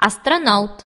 astronauta.